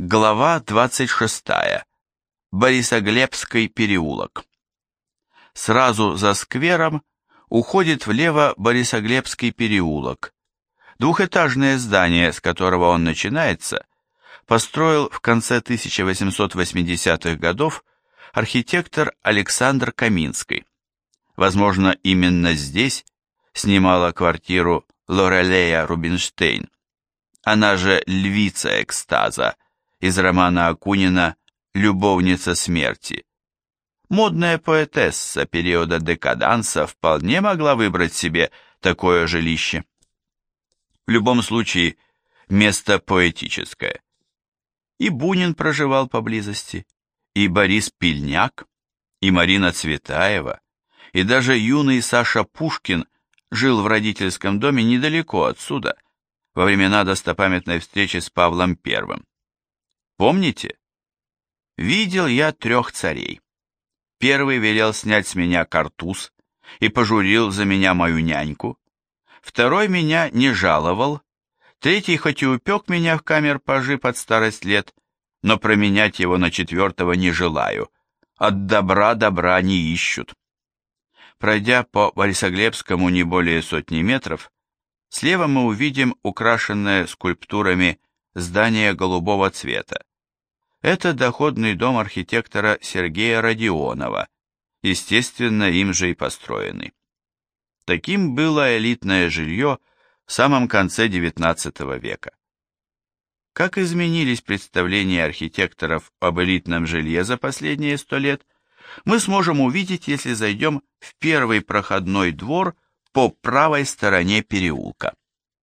Глава 26. Борисоглебский переулок. Сразу за сквером уходит влево Борисоглебский переулок. Двухэтажное здание, с которого он начинается, построил в конце 1880-х годов архитектор Александр Каминский. Возможно, именно здесь снимала квартиру Лорелея Рубинштейн. Она же львица экстаза из романа Акунина «Любовница смерти». Модная поэтесса периода декаданса вполне могла выбрать себе такое жилище. В любом случае, место поэтическое. И Бунин проживал поблизости, и Борис Пильняк, и Марина Цветаева, и даже юный Саша Пушкин жил в родительском доме недалеко отсюда, во времена достопамятной встречи с Павлом Первым. Помните? Видел я трех царей. Первый велел снять с меня картуз и пожурил за меня мою няньку. Второй меня не жаловал. Третий хоть и упек меня в камер пажи под старость лет, но променять его на четвертого не желаю. От добра добра не ищут. Пройдя по Борисоглебскому не более сотни метров, слева мы увидим украшенное скульптурами здание голубого цвета. Это доходный дом архитектора Сергея Родионова, естественно, им же и построенный. Таким было элитное жилье в самом конце XIX века. Как изменились представления архитекторов об элитном жилье за последние сто лет, мы сможем увидеть, если зайдем в первый проходной двор по правой стороне переулка.